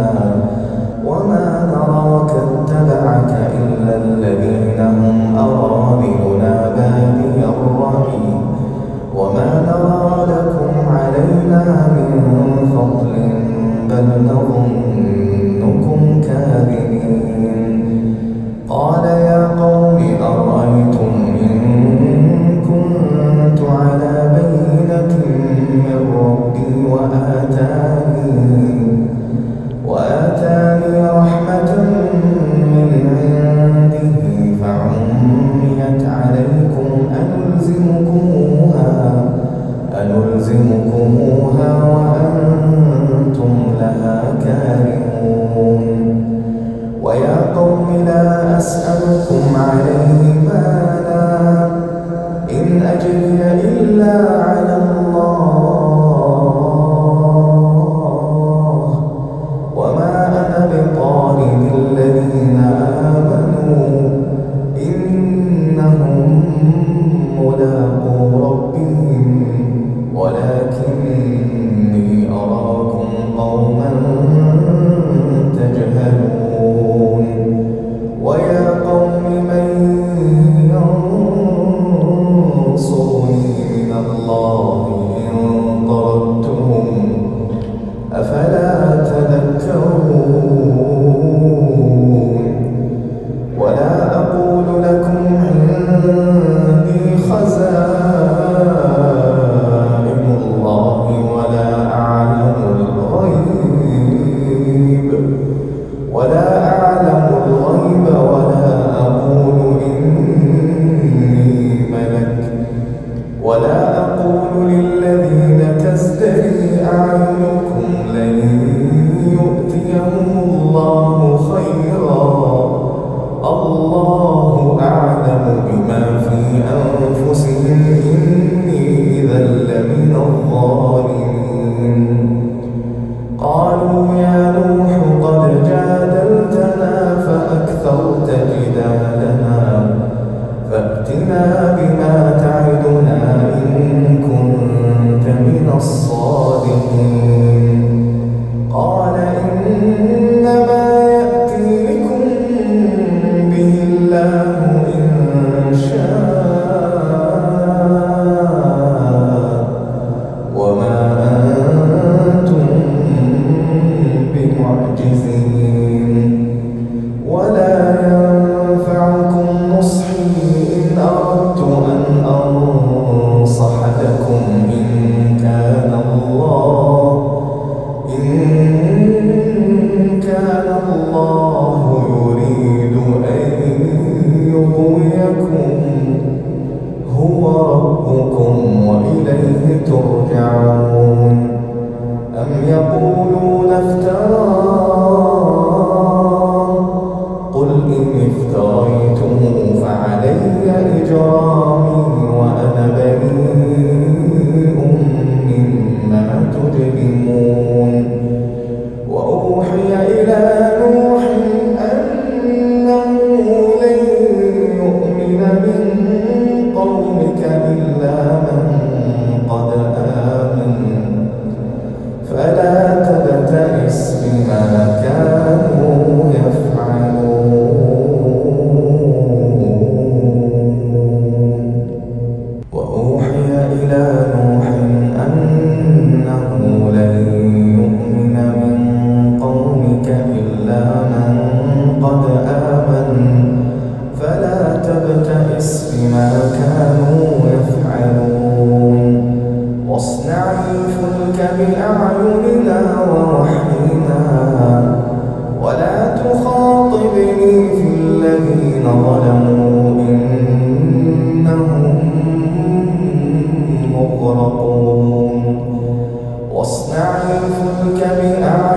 Amém. olha بما كانوا يفعلون. واصنع الفلك بأعيننا ورحمنا ولا تخاطبني في الذين ظلموا. إنهم مغرقون. واصنع الفلك بأعيننا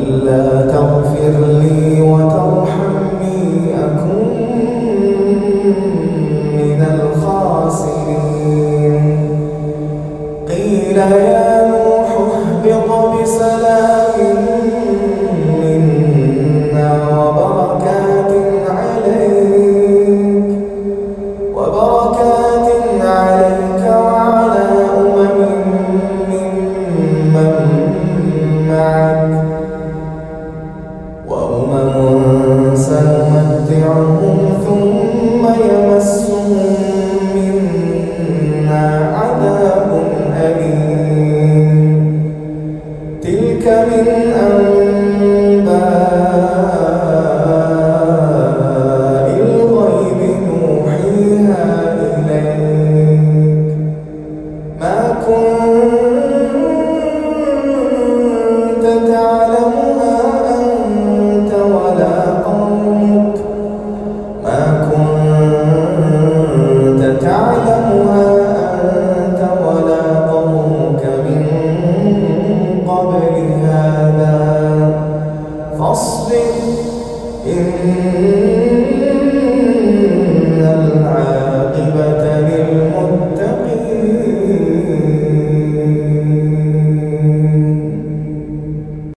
وإلا تغفر Música